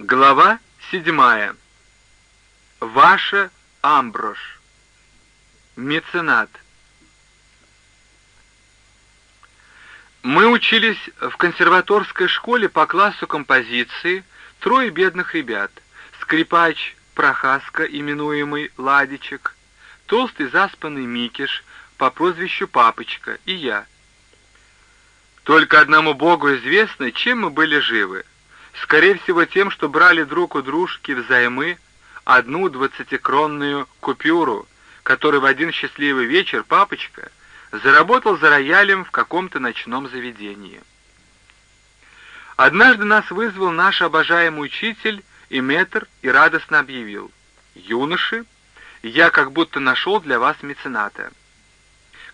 Глава седьмая. Ваша Амброш. Меценат. Мы учились в консерваторской школе по классу композиции трое бедных ребят. Скрипач Прохаска, именуемый Ладичек, толстый заспанный Микиш по прозвищу Папочка и я. Только одному Богу известно, чем мы были живы. Скорее всего тем, что брали друг у дружки взаймы одну двадцатикронную купюру, которую в один счастливый вечер папочка заработал за роялем в каком-то ночном заведении. Однажды нас вызвал наш обожаемый учитель и метр и радостно объявил. «Юноши, я как будто нашел для вас мецената».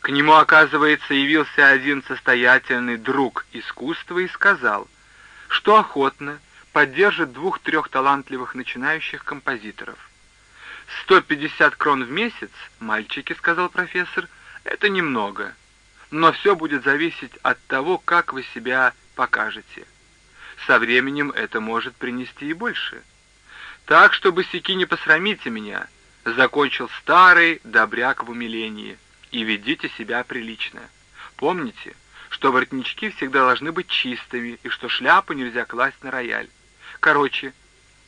К нему, оказывается, явился один состоятельный друг искусства и сказал — что охотно поддержит двух-трех талантливых начинающих композиторов. «Сто пятьдесят крон в месяц, мальчики», — сказал профессор, — «это немного, но все будет зависеть от того, как вы себя покажете. Со временем это может принести и больше. Так что, босяки, не посрамите меня», — закончил старый добряк в умилении, — «и ведите себя прилично. Помните, что воротнички всегда должны быть чистыми и что шляпу нельзя класть на рояль. Короче,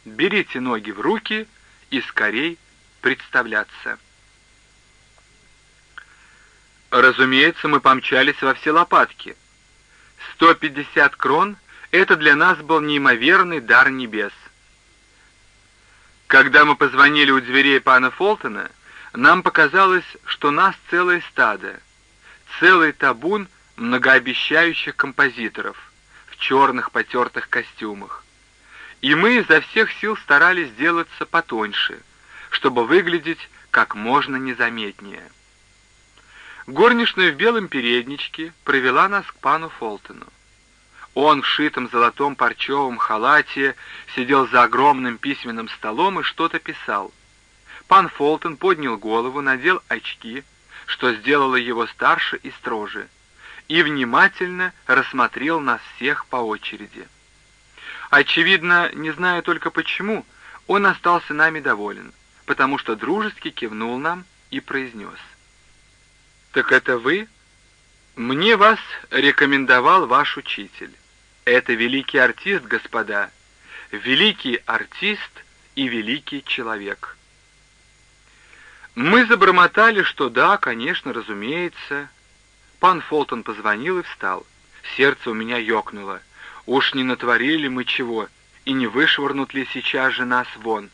берите ноги в руки и скорей представляться. Разумеется, мы помчались во все лопатки. 150 крон — это для нас был неимоверный дар небес. Когда мы позвонили у дверей пана Фолтона, нам показалось, что нас целое стадо, целый табун — многообещающих композиторов в черных потертых костюмах. И мы изо всех сил старались сделаться потоньше, чтобы выглядеть как можно незаметнее. Горничная в белом передничке провела нас к пану Фолтону. Он в шитом золотом парчевом халате сидел за огромным письменным столом и что-то писал. Пан Фолтон поднял голову, надел очки, что сделало его старше и строже — и внимательно рассмотрел нас всех по очереди. Очевидно, не знаю только почему, он остался нами доволен, потому что дружески кивнул нам и произнес. «Так это вы? Мне вас рекомендовал ваш учитель. Это великий артист, господа, великий артист и великий человек». Мы забормотали, что да, конечно, разумеется, Пан Фолтон позвонил и встал. Сердце у меня ёкнуло. Уж не натворили мы чего, и не вышвырнут ли сейчас же нас вон.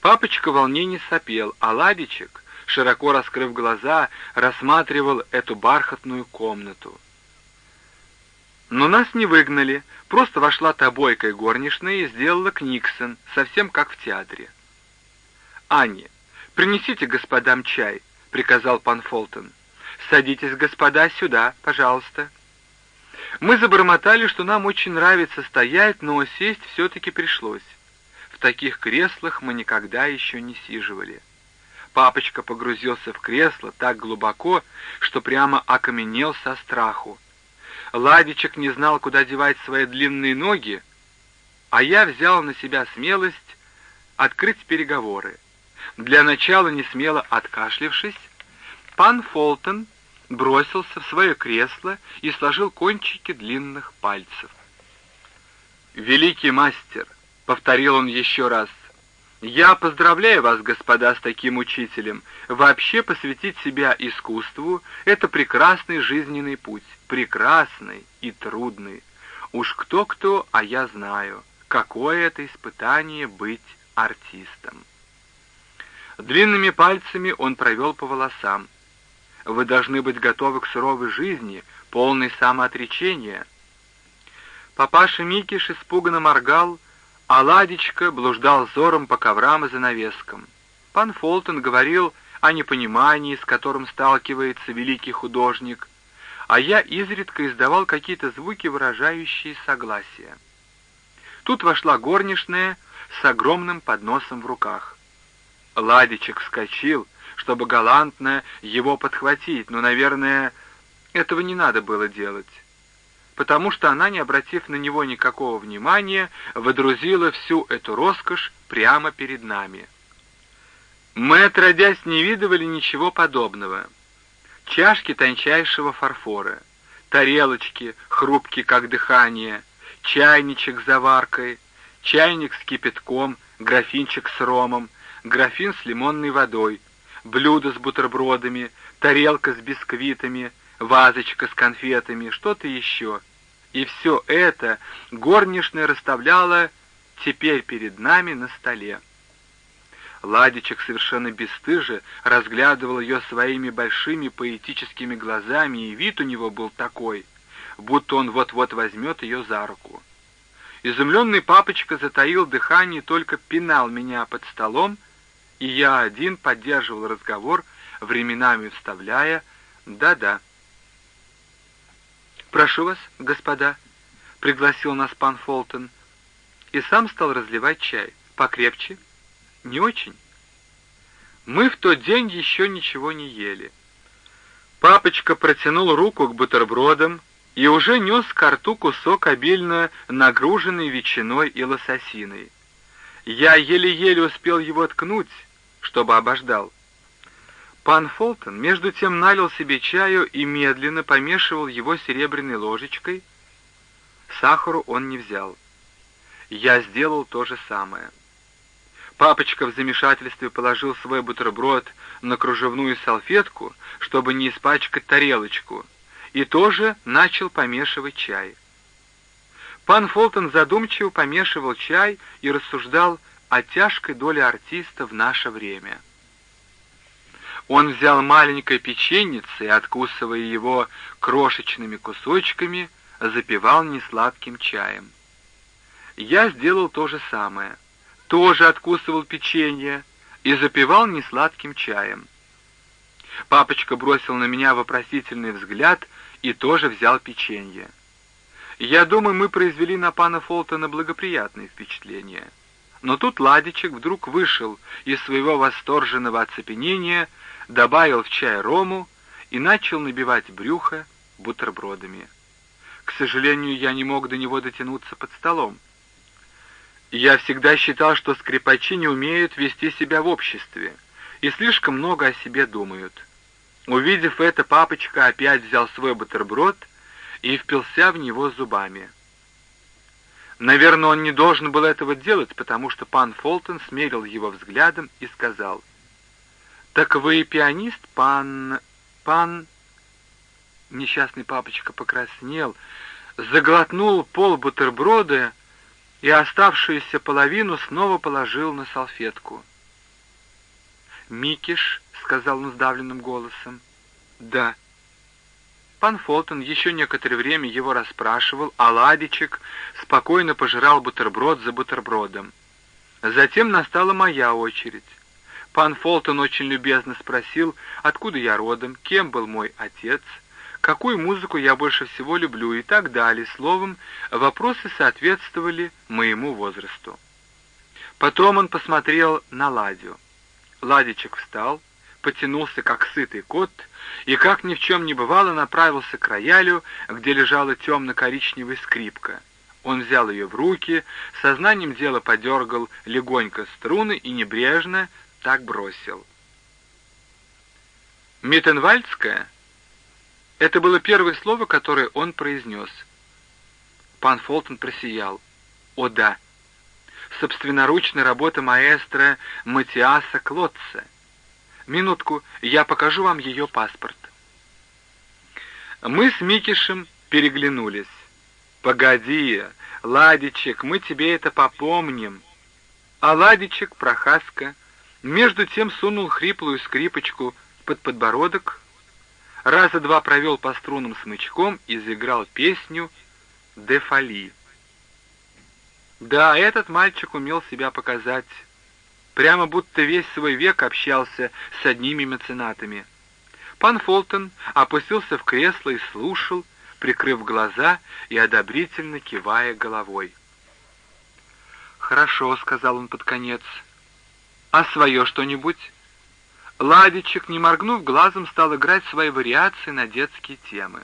Папочка волнение сопел, а Ладичек, широко раскрыв глаза, рассматривал эту бархатную комнату. Но нас не выгнали, просто вошла та бойкая горничная и сделала Книксон, совсем как в театре. «Анне, принесите господам чай», — приказал пан Фолтон. «Садитесь, господа, сюда, пожалуйста». Мы забормотали, что нам очень нравится стоять, но сесть все-таки пришлось. В таких креслах мы никогда еще не сиживали. Папочка погрузился в кресло так глубоко, что прямо окаменел со страху. Ладичек не знал, куда девать свои длинные ноги, а я взял на себя смелость открыть переговоры. Для начала, не смело откашлившись, пан Фолтон бросился в свое кресло и сложил кончики длинных пальцев. «Великий мастер!» — повторил он еще раз. «Я поздравляю вас, господа, с таким учителем. Вообще посвятить себя искусству — это прекрасный жизненный путь, прекрасный и трудный. Уж кто-кто, а я знаю, какое это испытание быть артистом». Длинными пальцами он провел по волосам. Вы должны быть готовы к суровой жизни, полной самоотречения. Папаша Микиш испуганно моргал, а Ладечка блуждал взором по коврам и занавескам. Пан Фолтон говорил о непонимании, с которым сталкивается великий художник, а я изредка издавал какие-то звуки, выражающие согласие. Тут вошла горничная с огромным подносом в руках. Ладичек вскочил, чтобы галантно его подхватить, но, наверное, этого не надо было делать. потому что она, не обратив на него никакого внимания, водрузила всю эту роскошь прямо перед нами. Мы, отродясь, не видывали ничего подобного. Чашки тончайшего фарфора, тарелочки, хрупкие, как дыхание, чайничек с заваркой, чайник с кипятком, графинчик с ромом, графин с лимонной водой, блюдо с бутербродами, тарелка с бисквитами, вазочка с конфетами, что-то еще. И все это горничная расставляла теперь перед нами на столе. Ладичек совершенно бесстыже разглядывал ее своими большими поэтическими глазами, и вид у него был такой, будто он вот-вот возьмет ее за руку. Изумленный папочка затаил дыхание, только пинал меня под столом, и я один поддерживал разговор, временами вставляя «да-да». «Прошу вас, господа», — пригласил нас пан Фолтон, и сам стал разливать чай. «Покрепче?» «Не очень». Мы в тот день еще ничего не ели. Папочка протянул руку к бутербродам и уже нес к рту кусок обильно нагруженный ветчиной и лососиной. Я еле-еле успел его ткнуть, чтобы обождал. Пан Фолтон между тем налил себе чаю и медленно помешивал его серебряной ложечкой. Сахару он не взял. Я сделал то же самое. Папочка в замешательстве положил свой бутерброд на кружевную салфетку, чтобы не испачкать тарелочку, и тоже начал помешивать чай. Пан Фолтон задумчиво помешивал чай и рассуждал о тяжкой доле артиста в наше время. Он взял маленькое печеньице и, откусывая его крошечными кусочками, запивал несладким чаем. Я сделал то же самое. Тоже откусывал печенье и запивал несладким чаем. Папочка бросил на меня вопросительный взгляд и тоже взял печенье. Я думаю, мы произвели на пана Фолтона благоприятное впечатление. Но тут Ладичек вдруг вышел из своего восторженного оцепенения добавил в чай рому и начал набивать брюхо бутербродами. К сожалению, я не мог до него дотянуться под столом. Я всегда считал, что скрипачи не умеют вести себя в обществе и слишком много о себе думают. Увидев это, папочка опять взял свой бутерброд и впился в него зубами. Наверное, он не должен был этого делать, потому что пан Фолтон смерил его взглядом и сказал, «Так вы пианист, пан... пан...» Несчастный папочка покраснел, заглотнул пол бутерброда и оставшуюся половину снова положил на салфетку. «Микиш», — сказал он сдавленным голосом. «Да». Пан Фолтон еще некоторое время его расспрашивал, а Ладичек спокойно пожирал бутерброд за бутербродом. Затем настала моя очередь. Пан Фолтон очень любезно спросил, откуда я родом, кем был мой отец, какую музыку я больше всего люблю и так далее. Словом, вопросы соответствовали моему возрасту. Потом он посмотрел на Ладю. Ладичек встал, потянулся как сытый кот и, как ни в чем не бывало, направился к роялю, где лежала темно-коричневая скрипка. Он взял ее в руки, сознанием дела подергал легонько струны и небрежно, так бросил. Миттенвальдская — это было первое слово, которое он произнес. Пан Фолтон просиял. О да! Собственноручная работа маэстро Матиаса Клотца. Минутку, я покажу вам ее паспорт. Мы с Микишем переглянулись. «Погоди, Ладичек, мы тебе это попомним». А Ладичек, Прохаска, между тем сунул хриплую скрипочку под подбородок, раза два провел по струнам смычком и заиграл песню «Де Фали». Да, этот мальчик умел себя показать, прямо будто весь свой век общался с одними меценатами. Пан Фолтон опустился в кресло и слушал, прикрыв глаза и одобрительно кивая головой. «Хорошо», — сказал он под конец, — а свое что-нибудь? Ладичек, не моргнув глазом, стал играть свои вариации на детские темы.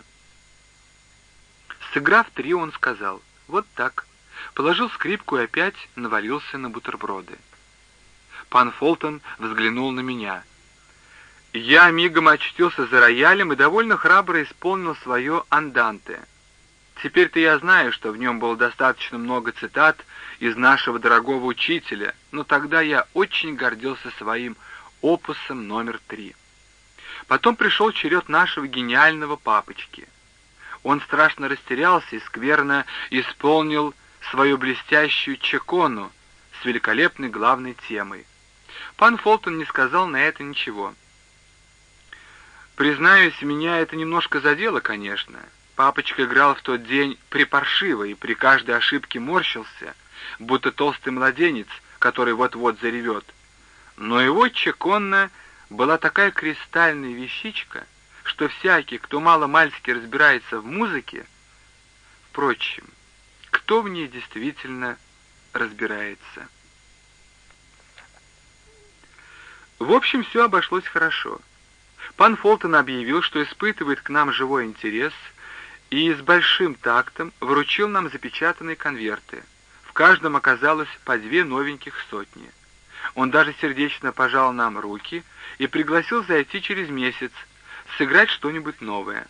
Сыграв три, он сказал «Вот так». Положил скрипку и опять навалился на бутерброды. Пан Фолтон взглянул на меня. Я мигом очтился за роялем и довольно храбро исполнил свое «Анданте». Теперь-то я знаю, что в нем было достаточно много цитат из нашего дорогого учителя, но тогда я очень гордился своим опусом номер три. Потом пришел черед нашего гениального папочки. Он страшно растерялся и скверно исполнил свою блестящую чекону с великолепной главной темой. Пан Фолтон не сказал на это ничего. Признаюсь, меня это немножко задело, конечно. Папочка играл в тот день припаршиво и при каждой ошибке морщился, будто толстый младенец, который вот-вот заревет. Но его чеконна была такая кристальная вещичка, что всякий, кто мало-мальски разбирается в музыке, впрочем, кто в ней действительно разбирается. В общем, все обошлось хорошо. Пан Фолтон объявил, что испытывает к нам живой интерес и с большим тактом вручил нам запечатанные конверты. В каждом оказалось по две новеньких сотни. Он даже сердечно пожал нам руки и пригласил зайти через месяц, сыграть что-нибудь новое.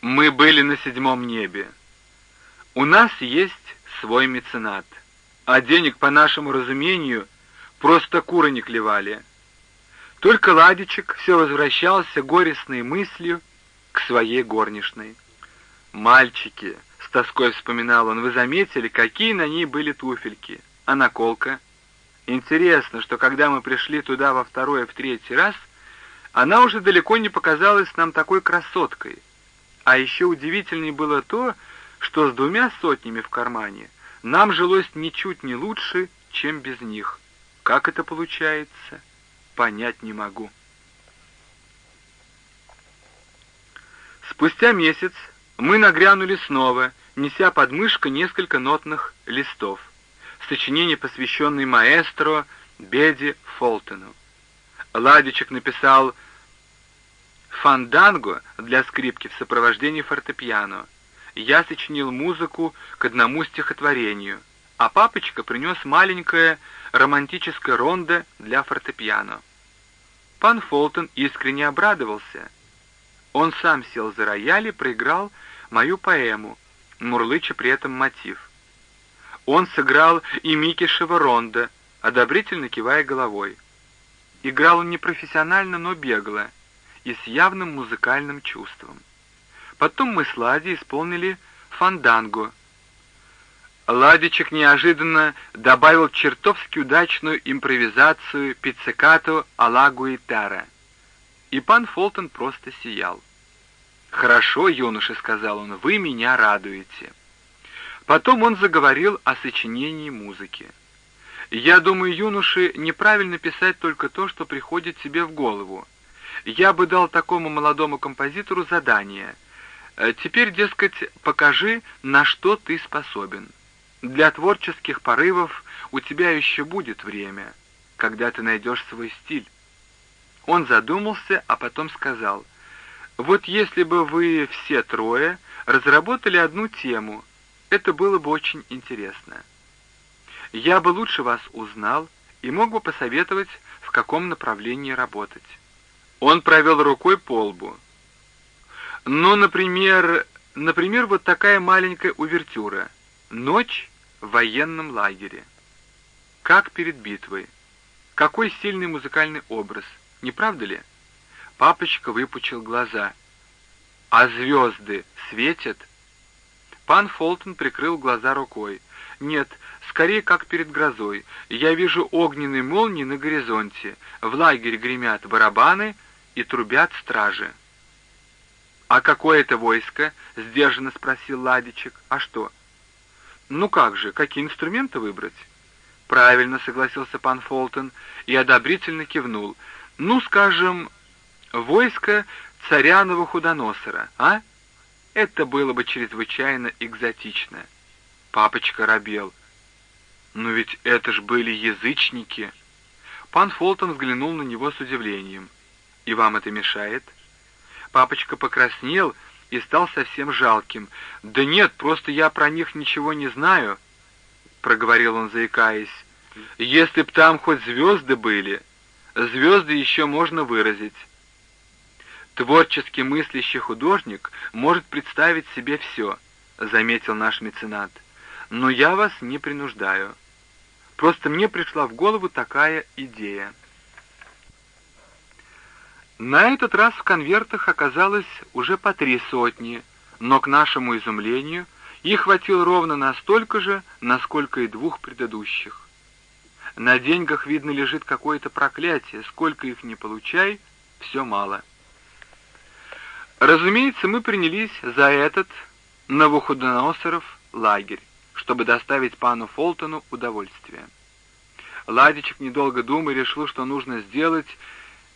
Мы были на седьмом небе. У нас есть свой меценат, а денег, по нашему разумению, просто куры не клевали. Только Ладичек все возвращался горестной мыслью к своей горничной. «Мальчики», — с тоской вспоминал он, — «вы заметили, какие на ней были туфельки? А наколка?» Интересно, что когда мы пришли туда во второй и в третий раз, она уже далеко не показалась нам такой красоткой. А еще удивительнее было то, что с двумя сотнями в кармане нам жилось ничуть не лучше, чем без них. Как это получается, понять не могу. Спустя месяц мы нагрянули снова, неся под мышкой несколько нотных листов сочинение, посвященное маэстро Беди Фолтону. Ладичек написал «Фанданго» для скрипки в сопровождении фортепиано. Я сочинил музыку к одному стихотворению, а папочка принес маленькое романтическое рондо для фортепиано. Пан Фолтон искренне обрадовался. Он сам сел за рояль и проиграл мою поэму, мурлыча при этом мотив. Он сыграл и Микишева ронда, одобрительно кивая головой. Играл он непрофессионально, но бегло и с явным музыкальным чувством. Потом мы с Ладей исполнили «Фанданго». Ладичек неожиданно добавил чертовски удачную импровизацию пиццикато а-ла Гуитара. И пан Фолтон просто сиял. «Хорошо, юноша», — сказал он, — «вы меня радуете». Потом он заговорил о сочинении музыки. «Я думаю, юноше неправильно писать только то, что приходит себе в голову. Я бы дал такому молодому композитору задание. Э, теперь, дескать, покажи, на что ты способен. Для творческих порывов у тебя еще будет время, когда ты найдешь свой стиль». Он задумался, а потом сказал, «Вот если бы вы все трое разработали одну тему — это было бы очень интересно. Я бы лучше вас узнал и мог бы посоветовать, в каком направлении работать. Он провел рукой по лбу. Ну, например, например, вот такая маленькая увертюра. Ночь в военном лагере. Как перед битвой. Какой сильный музыкальный образ, не правда ли? Папочка выпучил глаза. А звезды светят? Пан Фолтон прикрыл глаза рукой. «Нет, скорее как перед грозой. Я вижу огненные молнии на горизонте. В лагере гремят барабаны и трубят стражи». «А какое это войско?» — сдержанно спросил Ладичек. «А что?» «Ну как же, какие инструменты выбрать?» «Правильно», — согласился пан Фолтон и одобрительно кивнул. «Ну, скажем, войско царя Новохудоносора, а?» Это было бы чрезвычайно экзотично. Папочка робел. Но ведь это ж были язычники. Пан Фолтон взглянул на него с удивлением. И вам это мешает? Папочка покраснел и стал совсем жалким. «Да нет, просто я про них ничего не знаю», — проговорил он, заикаясь. «Если б там хоть звезды были, звезды еще можно выразить». «Творчески мыслящий художник может представить себе все», — заметил наш меценат. «Но я вас не принуждаю. Просто мне пришла в голову такая идея». На этот раз в конвертах оказалось уже по три сотни, но, к нашему изумлению, их хватило ровно настолько же, насколько и двух предыдущих. На деньгах, видно, лежит какое-то проклятие, сколько их не получай, все мало. Разумеется, мы принялись за этот Навуходоносоров лагерь, чтобы доставить пану Фолтону удовольствие. Ладичек, недолго думая, решил, что нужно сделать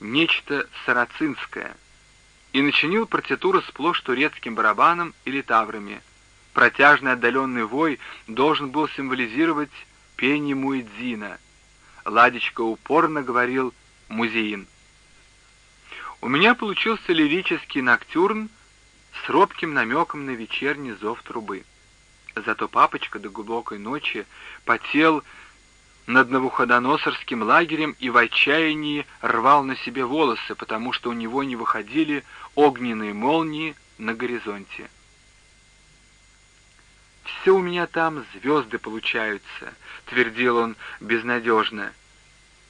нечто сарацинское, и начинил партитуру сплошь турецким барабаном или таврами. Протяжный отдаленный вой должен был символизировать пение Муэдзина. Ладечка упорно говорил «музеин». У меня получился лирический ноктюрн с робким намеком на вечерний зов трубы. Зато папочка до глубокой ночи потел над Навуходоносорским лагерем и в отчаянии рвал на себе волосы, потому что у него не выходили огненные молнии на горизонте. «Все у меня там звезды получаются», — твердил он безнадежно.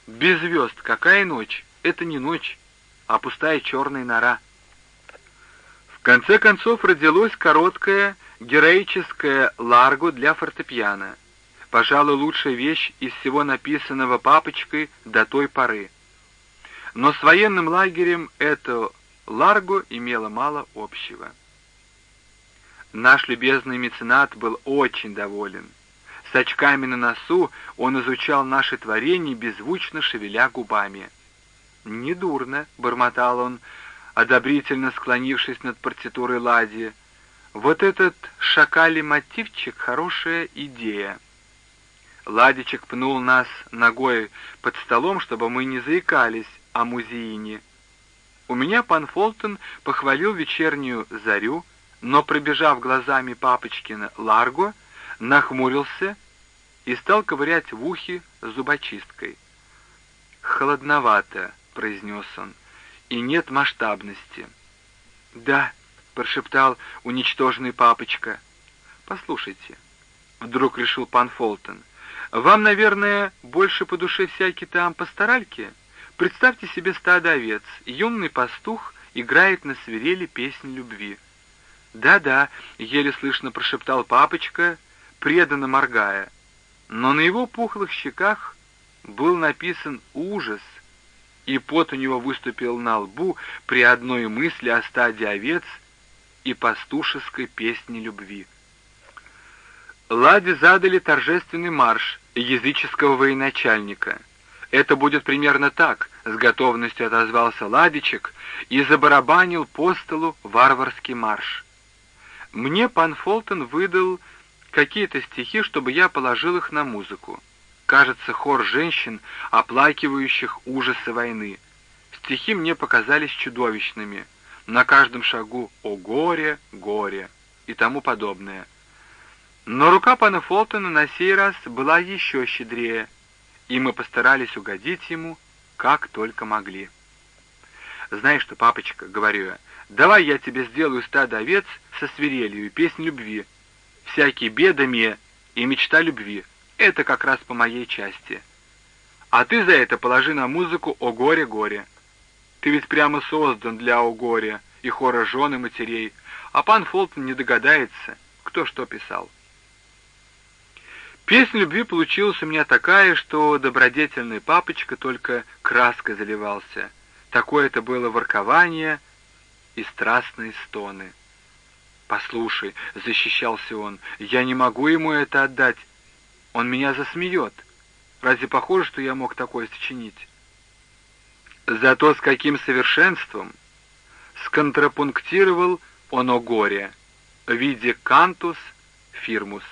«Без звезд какая ночь? Это не ночь, а пустая черная нора». В конце концов родилось короткое героическое ларго для фортепиано — пожалуй, лучшая вещь из всего написанного папочкой до той поры. Но с военным лагерем это Ларго имело мало общего. Наш любезный меценат был очень доволен. С очками на носу он изучал наши творения, беззвучно шевеля губами. «Недурно», — бормотал он, одобрительно склонившись над партитурой Ладьи. «Вот этот шакалий мотивчик — хорошая идея». Ладичек пнул нас ногой под столом, чтобы мы не заикались о музеине. У меня пан Фолтон похвалил вечернюю зарю, но, пробежав глазами Папочкина Ларго, нахмурился и стал ковырять в ухе зубочисткой. «Холодновато», — произнес он, — «и нет масштабности». «Да», — прошептал уничтоженный папочка. «Послушайте», — вдруг решил пан Фолтон, — вам, наверное, больше по душе всякие там пасторальки? Представьте себе стадо овец, юный пастух играет на свирели песнь любви. «Да-да», — еле слышно прошептал папочка, преданно моргая. Но на его пухлых щеках был написан ужас, и пот у него выступил на лбу при одной мысли о стаде овец и пастушеской песне любви. Ладе задали торжественный марш языческого военачальника. «Это будет примерно так», — с готовностью отозвался Ладичек и забарабанил по столу варварский марш. Мне пан Фолтон выдал какие-то стихи, чтобы я положил их на музыку. Кажется, хор женщин, оплакивающих ужасы войны. Стихи мне показались чудовищными. На каждом шагу «О горе, горе» и тому подобное — но рука пана Фолтона на сей раз была еще щедрее, и мы постарались угодить ему, как только могли. «Знаешь что, папочка, — говорю я, — давай я тебе сделаю стадо овец со свирелью и песнь любви. Всякие бедами и мечта любви — это как раз по моей части. А ты за это положи на музыку «О горе-горе». Ты ведь прямо создан для «О горе» и хора жен матерей, а пан Фолтон не догадается, кто что писал. Песня любви получилась у меня такая, что добродетельный папочка только краской заливался. Такое это было воркование и страстные стоны. «Послушай», — защищался он, — «я не могу ему это отдать. Он меня засмеет. Разве похоже, что я мог такое сочинить?» Зато с каким совершенством сконтрапунктировал он о горе в виде кантус фирмус.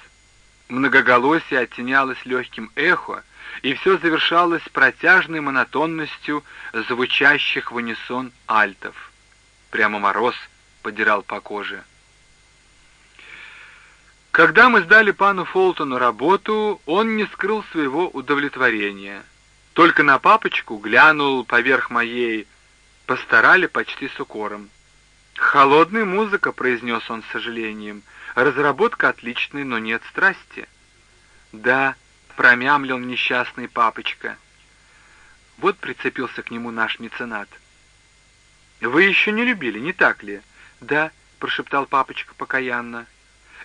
Многоголосие оттенялось легким эхо, и все завершалось протяжной монотонностью звучащих в унисон альтов. Прямо мороз подирал по коже. Когда мы сдали пану Фолтону работу, он не скрыл своего удовлетворения. Только на папочку глянул поверх моей «постарали почти с укором». «Холодная музыка», — произнес он с сожалением. «Разработка отличная, но нет страсти». «Да», — промямлил несчастный папочка. Вот прицепился к нему наш меценат. «Вы еще не любили, не так ли?» «Да», — прошептал папочка покаянно.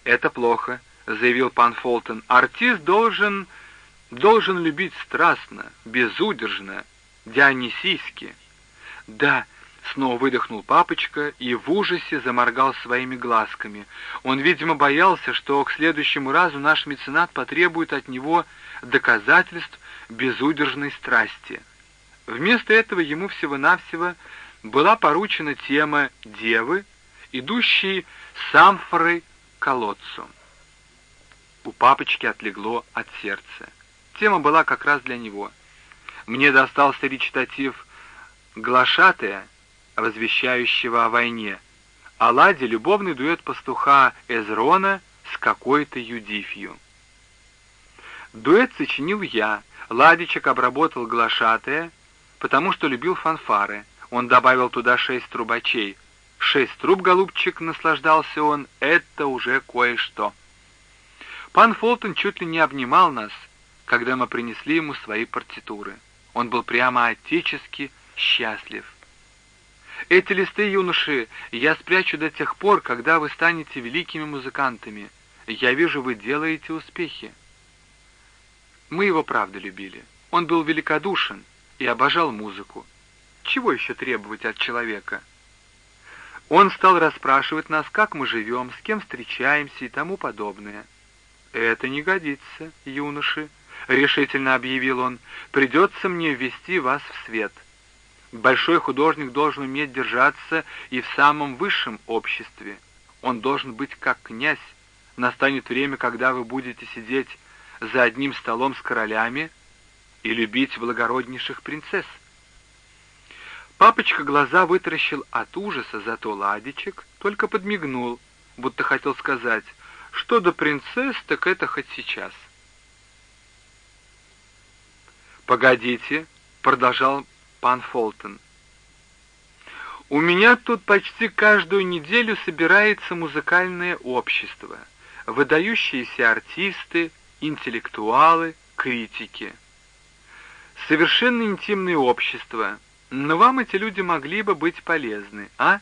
«Это плохо», — заявил пан Фолтон. «Артист должен... должен любить страстно, безудержно, дионисийски». «Да», — снова выдохнул папочка и в ужасе заморгал своими глазками. Он, видимо, боялся, что к следующему разу наш меценат потребует от него доказательств безудержной страсти. Вместо этого ему всего-навсего была поручена тема девы, идущей с амфорой колодцу. У папочки отлегло от сердца. Тема была как раз для него. Мне достался речитатив «Глашатая», возвещающего о войне, а Ладе любовный дуэт пастуха Эзрона с какой-то Юдифью. Дуэт сочинил я, Ладичек обработал глашатая, потому что любил фанфары. Он добавил туда шесть трубачей — Шесть труб, голубчик, наслаждался он, это уже кое-что. Пан Фолтон чуть ли не обнимал нас, когда мы принесли ему свои партитуры. Он был прямо отечески счастлив. Эти листы, юноши, я спрячу до тех пор, когда вы станете великими музыкантами. Я вижу, вы делаете успехи. Мы его правда любили. Он был великодушен и обожал музыку. Чего еще требовать от человека? Он стал расспрашивать нас, как мы живем, с кем встречаемся и тому подобное. «Это не годится, юноши», — решительно объявил он. «Придется мне ввести вас в свет. Большой художник должен уметь держаться и в самом высшем обществе. Он должен быть как князь. Настанет время, когда вы будете сидеть за одним столом с королями и любить благороднейших принцесс. Папочка глаза вытаращил от ужаса, зато Ладичек только подмигнул, будто хотел сказать, что до принцесс, так это хоть сейчас. «Погодите», — продолжал пан Фолтон. «У меня тут почти каждую неделю собирается музыкальное общество, выдающиеся артисты, интеллектуалы, критики. Совершенно интимное общество — но вам эти люди могли бы быть полезны, а?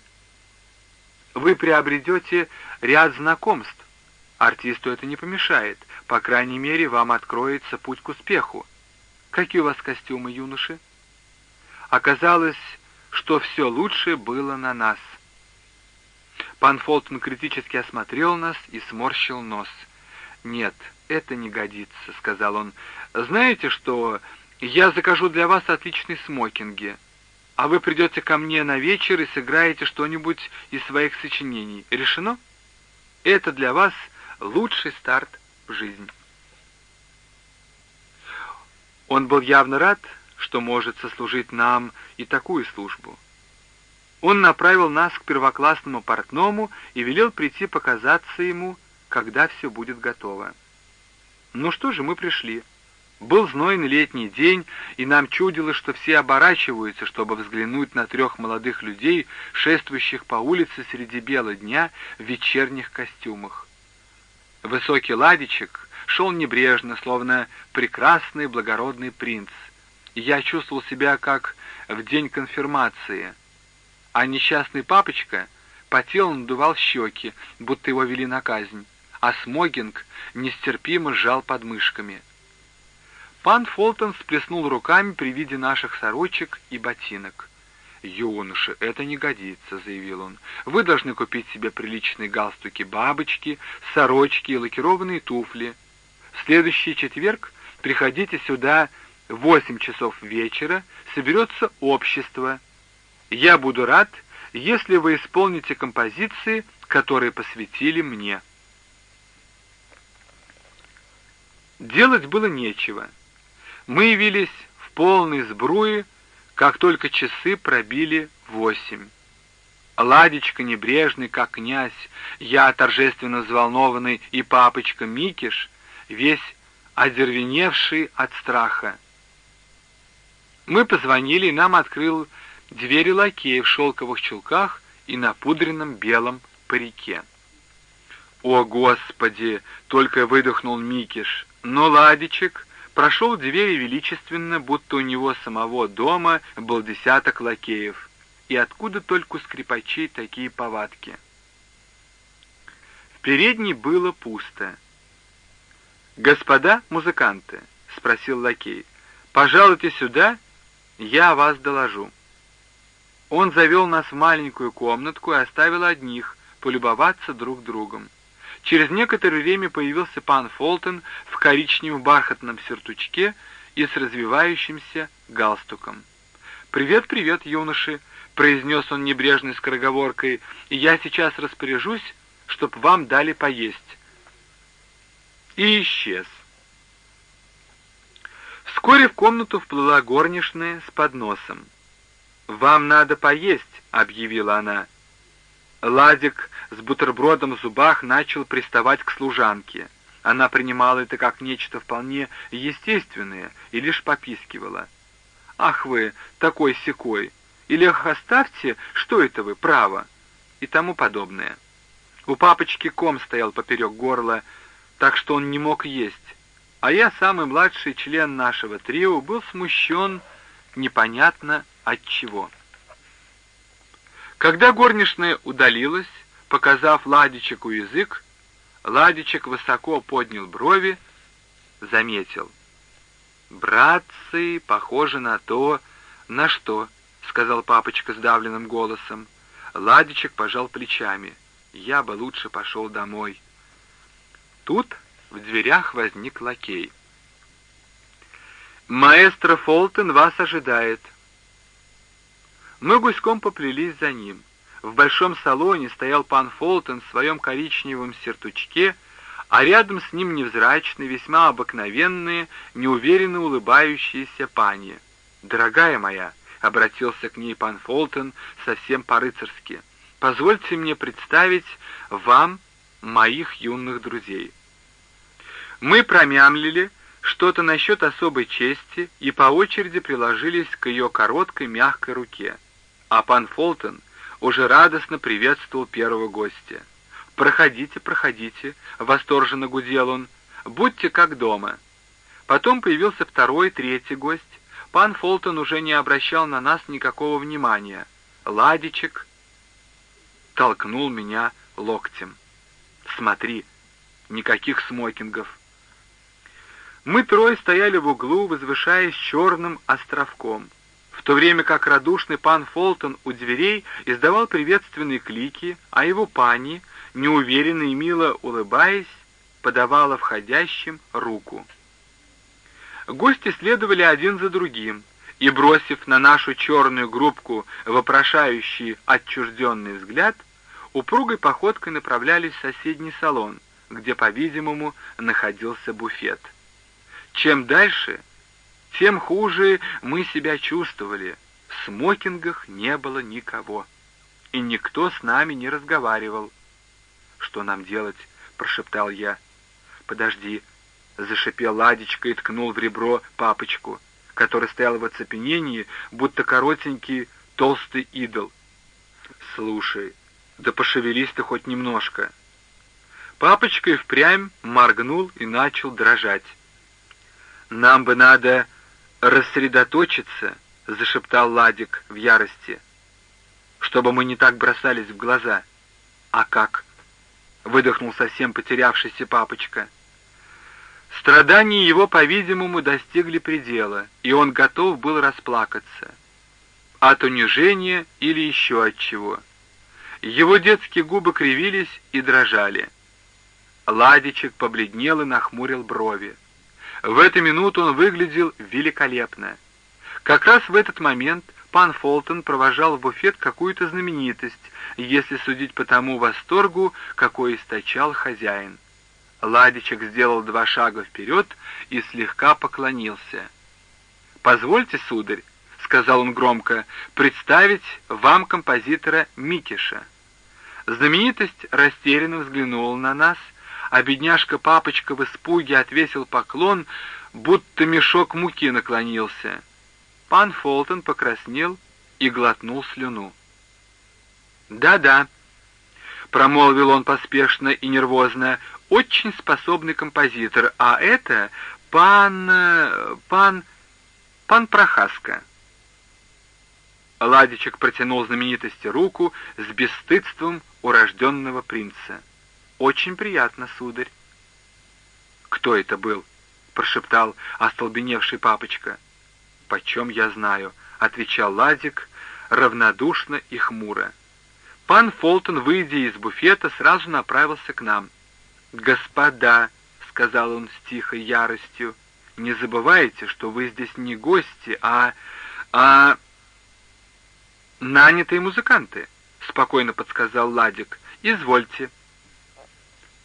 Вы приобретете ряд знакомств. Артисту это не помешает. По крайней мере, вам откроется путь к успеху. Какие у вас костюмы, юноши? Оказалось, что все лучшее было на нас. Пан Фолтон критически осмотрел нас и сморщил нос. «Нет, это не годится», — сказал он. «Знаете что, я закажу для вас отличные смокинги» а вы придете ко мне на вечер и сыграете что-нибудь из своих сочинений. Решено? Это для вас лучший старт в жизнь. Он был явно рад, что может сослужить нам и такую службу. Он направил нас к первоклассному портному и велел прийти показаться ему, когда все будет готово. Ну что же, мы пришли. Был знойный летний день, и нам чудилось, что все оборачиваются, чтобы взглянуть на трех молодых людей, шествующих по улице среди бела дня в вечерних костюмах. Высокий ладичек шел небрежно, словно прекрасный благородный принц. Я чувствовал себя как в день конфирмации, а несчастный папочка потел надувал щеки, будто его вели на казнь, а смогинг нестерпимо сжал подмышками — Пан Фолтон сплеснул руками при виде наших сорочек и ботинок. «Юноша, это не годится», — заявил он. «Вы должны купить себе приличные галстуки-бабочки, сорочки и лакированные туфли. В следующий четверг приходите сюда в восемь часов вечера, соберется общество. Я буду рад, если вы исполните композиции, которые посвятили мне». Делать было нечего. Мы явились в полной сбруе, как только часы пробили восемь. Ладечка небрежный, как князь, я торжественно взволнованный и папочка Микиш, весь одервеневший от страха. Мы позвонили, и нам открыл двери лакея в шелковых чулках и на пудренном белом парике. «О, Господи!» — только выдохнул Микиш. Но Ладичек прошел двери величественно, будто у него самого дома был десяток лакеев. И откуда только у скрипачей такие повадки? В передней было пусто. «Господа музыканты», — спросил лакей, — «пожалуйте сюда, я вас доложу». Он завел нас в маленькую комнатку и оставил одних полюбоваться друг другом. Через некоторое время появился пан Фолтон в коричневом бархатном сюртучке и с развивающимся галстуком. «Привет, привет, юноши!» — произнес он небрежной скороговоркой. «И я сейчас распоряжусь, чтоб вам дали поесть». И исчез. Вскоре в комнату вплыла горничная с подносом. «Вам надо поесть», — объявила она. Ладик с бутербродом в зубах начал приставать к служанке. Она принимала это как нечто вполне естественное и лишь попискивала. «Ах вы, такой секой! Или ах, оставьте, что это вы, право!» и тому подобное. У папочки ком стоял поперек горла, так что он не мог есть, а я, самый младший член нашего трио, был смущен непонятно от чего. Когда горничная удалилась, показав Ладичеку язык, Ладичек высоко поднял брови, заметил. «Братцы, похоже на то, на что», — сказал папочка сдавленным голосом. Ладичек пожал плечами. «Я бы лучше пошел домой». Тут в дверях возник лакей. «Маэстро Фолтон вас ожидает», мы гуськом поплелись за ним. В большом салоне стоял пан Фолтон в своем коричневом сертучке, а рядом с ним невзрачные, весьма обыкновенные, неуверенно улыбающиеся пани. «Дорогая моя», — обратился к ней пан Фолтон совсем по-рыцарски, — «позвольте мне представить вам моих юных друзей». Мы промямлили что-то насчет особой чести и по очереди приложились к ее короткой мягкой руке а пан Фолтон уже радостно приветствовал первого гостя. «Проходите, проходите», — восторженно гудел он, — «будьте как дома». Потом появился второй, третий гость. Пан Фолтон уже не обращал на нас никакого внимания. Ладичек толкнул меня локтем. «Смотри, никаких смокингов». Мы трое стояли в углу, возвышаясь черным островком в то время как радушный пан Фолтон у дверей издавал приветственные клики, а его пани, неуверенно и мило улыбаясь, подавала входящим руку. Гости следовали один за другим, и, бросив на нашу черную группку вопрошающий отчужденный взгляд, упругой походкой направлялись в соседний салон, где, по-видимому, находился буфет. Чем дальше, тем хуже мы себя чувствовали. В смокингах не было никого, и никто с нами не разговаривал. «Что нам делать?» — прошептал я. «Подожди», — зашипел Ладечка и ткнул в ребро папочку, который стоял в оцепенении, будто коротенький толстый идол. «Слушай, да пошевелись ты хоть немножко». Папочка и впрямь моргнул и начал дрожать. «Нам бы надо рассредоточиться», — зашептал Ладик в ярости, «чтобы мы не так бросались в глаза». «А как?» — выдохнул совсем потерявшийся папочка. Страдания его, по-видимому, достигли предела, и он готов был расплакаться. От унижения или еще от чего. Его детские губы кривились и дрожали. Ладичек побледнел и нахмурил брови. В эту минуту он выглядел великолепно. Как раз в этот момент пан Фолтон провожал в буфет какую-то знаменитость, если судить по тому восторгу, какой источал хозяин. Ладичек сделал два шага вперед и слегка поклонился. «Позвольте, сударь», — сказал он громко, — «представить вам композитора Микиша». Знаменитость растерянно взглянула на нас, а бедняжка-папочка в испуге отвесил поклон, будто мешок муки наклонился. Пан Фолтон покраснел и глотнул слюну. «Да-да», — промолвил он поспешно и нервозно, — «очень способный композитор, а это пан... Пан... пан Прохаска». Ладичек протянул знаменитости руку с бесстыдством урожденного принца. «Очень приятно, сударь». «Кто это был?» — прошептал остолбеневший папочка. «Почем я знаю?» — отвечал Ладик равнодушно и хмуро. Пан Фолтон, выйдя из буфета, сразу направился к нам. «Господа», — сказал он с тихой яростью, — «не забывайте, что вы здесь не гости, а... а...» «Нанятые музыканты», — спокойно подсказал Ладик. «Извольте».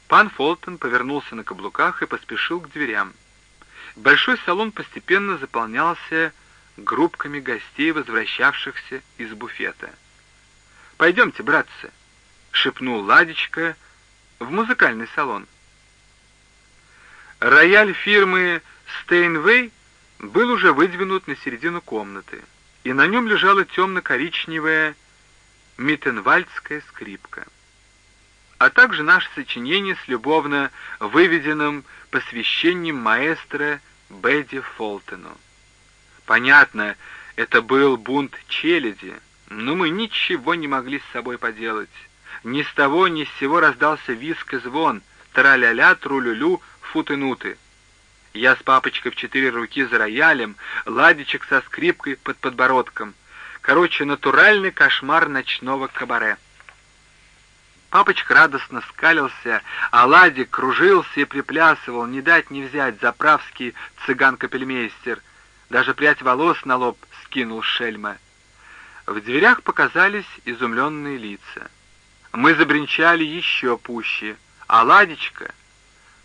Пан Фолтон повернулся на каблуках и поспешил к дверям. Большой салон постепенно заполнялся группками гостей, возвращавшихся из буфета. «Пойдемте, братцы», — шепнул Ладечка в музыкальный салон. Рояль фирмы «Стейнвей» был уже выдвинут на середину комнаты, и на нем лежала темно-коричневая миттенвальдская скрипка, а также наше сочинение с любовно выведенным посвящением маэстро Бедди Фолтону. Понятно, это был бунт челяди, но мы ничего не могли с собой поделать. Ни с того, ни с сего раздался виск и звон, тра-ля-ля, тру-лю-лю, футы-нуты. Я с папочкой в четыре руки за роялем, ладичек со скрипкой под подбородком. Короче, натуральный кошмар ночного кабаре. Папочка радостно скалился, а Ладик кружился и приплясывал, не дать не взять, заправский цыган-капельмейстер. Даже прядь волос на лоб скинул шельма. В дверях показались изумленные лица. Мы забринчали еще пуще, а Ладечка...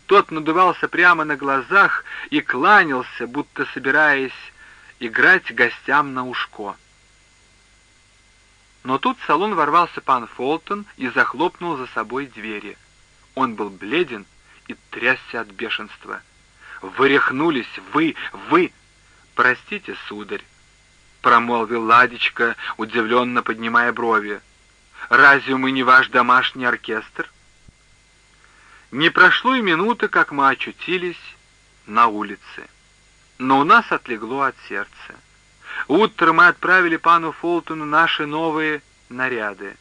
Тот надувался прямо на глазах и кланялся, будто собираясь играть гостям на ушко. Но тут в салон ворвался пан Фолтон и захлопнул за собой двери. Он был бледен и трясся от бешенства. «Вы рехнулись! Вы! Вы!» «Простите, сударь!» — промолвил Ладечка, удивленно поднимая брови. «Разве мы не ваш домашний оркестр?» Не прошло и минуты, как мы очутились на улице. Но у нас отлегло от сердца. Утром мы отправили пану Фолтону наши новые наряды.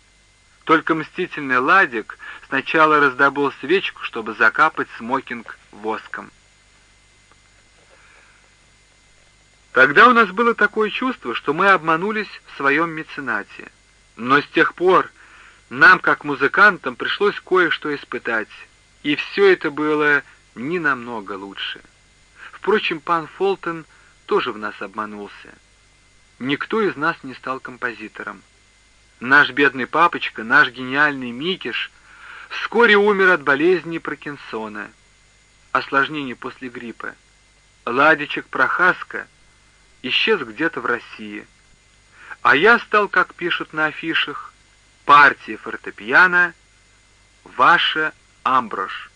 Только мстительный Ладик сначала раздобыл свечку, чтобы закапать смокинг воском. Тогда у нас было такое чувство, что мы обманулись в своем меценате. Но с тех пор нам, как музыкантам, пришлось кое-что испытать, и все это было не намного лучше. Впрочем, пан Фолтон тоже в нас обманулся. Никто из нас не стал композитором. Наш бедный папочка, наш гениальный Микиш, вскоре умер от болезни Паркинсона, осложнений после гриппа. Ладичек Прохаска исчез где-то в России. А я стал, как пишут на афишах, партия фортепиано «Ваша Амброш».